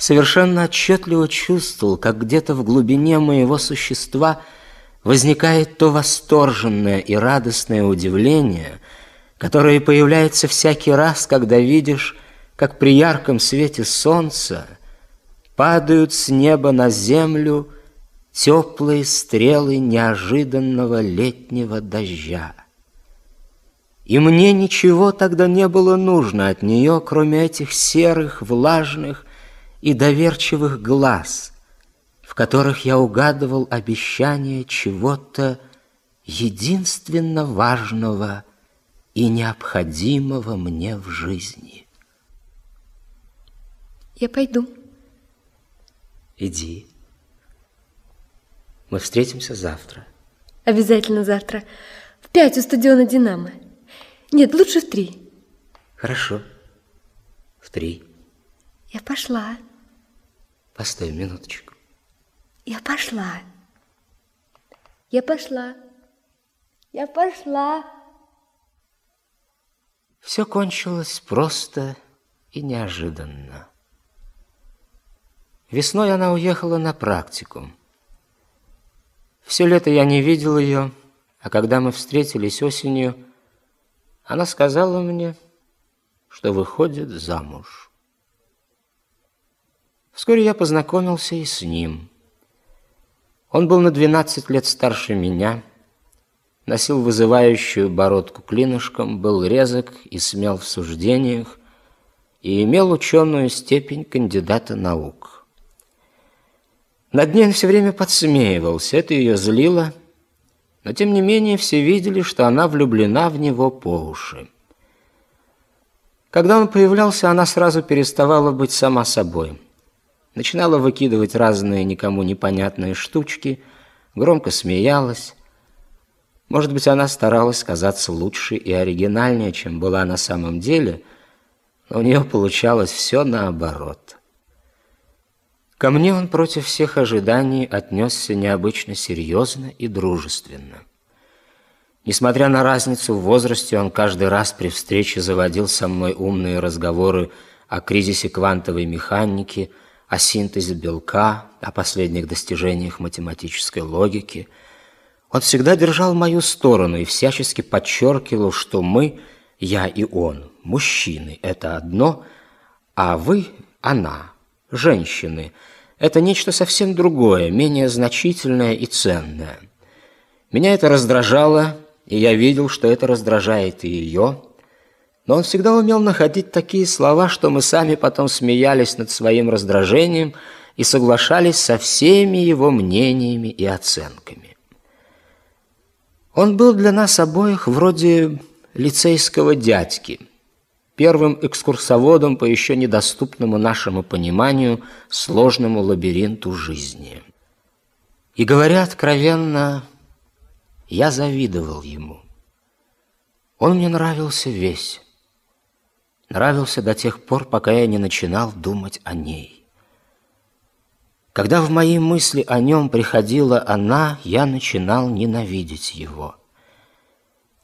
совершенно отчетливо чувствовал, как где-то в глубине моего существа возникает то восторженное и радостное удивление, которое появляется всякий раз, когда видишь, как при ярком свете солнца падают с неба на землю теплые стрелы неожиданного летнего дождя. И мне ничего тогда не было нужно от нее, кроме этих серых, влажных, и доверчивых глаз, в которых я угадывал обещание чего-то единственно важного и необходимого мне в жизни. Я пойду. Иди. Мы встретимся завтра. Обязательно завтра. В пять у стадиона «Динамо». Нет, лучше в три. Хорошо. В три. Я пошла. Постой минуточку. Я пошла. Я пошла. Я пошла. Все кончилось просто и неожиданно. Весной она уехала на практику. Все лето я не видел ее, а когда мы встретились осенью, она сказала мне, что выходит замуж. Вскоре я познакомился и с ним. Он был на 12 лет старше меня, носил вызывающую бородку клинышком, был резок и смел в суждениях и имел ученую степень кандидата наук. Над ней он все время подсмеивался, это ее злило, но тем не менее все видели, что она влюблена в него по уши. Когда он появлялся, она сразу переставала быть сама собой – начинала выкидывать разные никому непонятные штучки, громко смеялась. Может быть, она старалась казаться лучше и оригинальнее, чем была на самом деле, но у нее получалось все наоборот. Ко мне он против всех ожиданий отнесся необычно серьезно и дружественно. Несмотря на разницу в возрасте, он каждый раз при встрече заводил со мной умные разговоры о кризисе квантовой механики – о синтезе белка, о последних достижениях математической логики. Он всегда держал мою сторону и всячески подчеркивал, что мы, я и он, мужчины – это одно, а вы – она, женщины – это нечто совсем другое, менее значительное и ценное. Меня это раздражало, и я видел, что это раздражает и ее – но он всегда умел находить такие слова, что мы сами потом смеялись над своим раздражением и соглашались со всеми его мнениями и оценками. Он был для нас обоих вроде лицейского дядьки, первым экскурсоводом по еще недоступному нашему пониманию сложному лабиринту жизни. И говоря откровенно, я завидовал ему. Он мне нравился весь нравился до тех пор, пока я не начинал думать о ней. Когда в мои мысли о нем приходила она, я начинал ненавидеть его.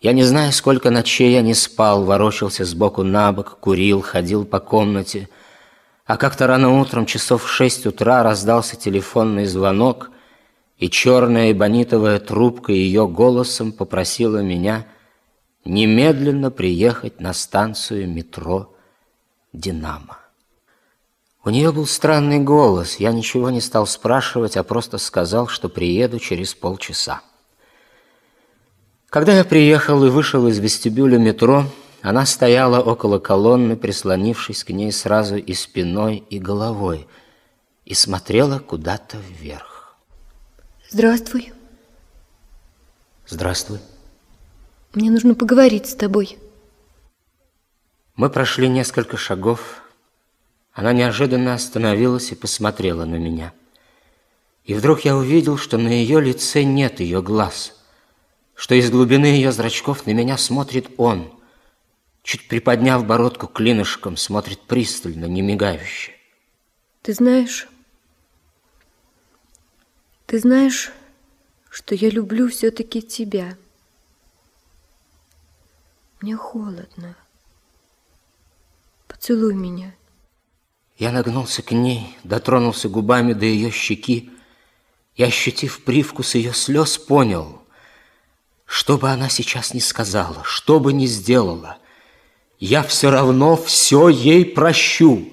Я не знаю, сколько ночей я не спал, ворочался сбоку на бок, курил, ходил по комнате. А как-то рано утром, часов в шесть утра, раздался телефонный звонок, и черная эбонитовая трубка ее голосом попросила меня – немедленно приехать на станцию метро «Динамо». У нее был странный голос. Я ничего не стал спрашивать, а просто сказал, что приеду через полчаса. Когда я приехал и вышел из вестибюля метро, она стояла около колонны, прислонившись к ней сразу и спиной, и головой, и смотрела куда-то вверх. Здравствуй. Здравствуй. Мне нужно поговорить с тобой. Мы прошли несколько шагов. Она неожиданно остановилась и посмотрела на меня. И вдруг я увидел, что на ее лице нет ее глаз, что из глубины ее зрачков на меня смотрит он, чуть приподняв бородку клинышком, смотрит пристально, не мигающе. Ты знаешь, ты знаешь, что я люблю все-таки тебя. — мне холодно. Поцелуй меня. Я нагнулся к ней, дотронулся губами до ее щеки и, ощутив привкус ее слез, понял, что бы она сейчас ни сказала, что бы ни сделала, я все равно все ей прощу.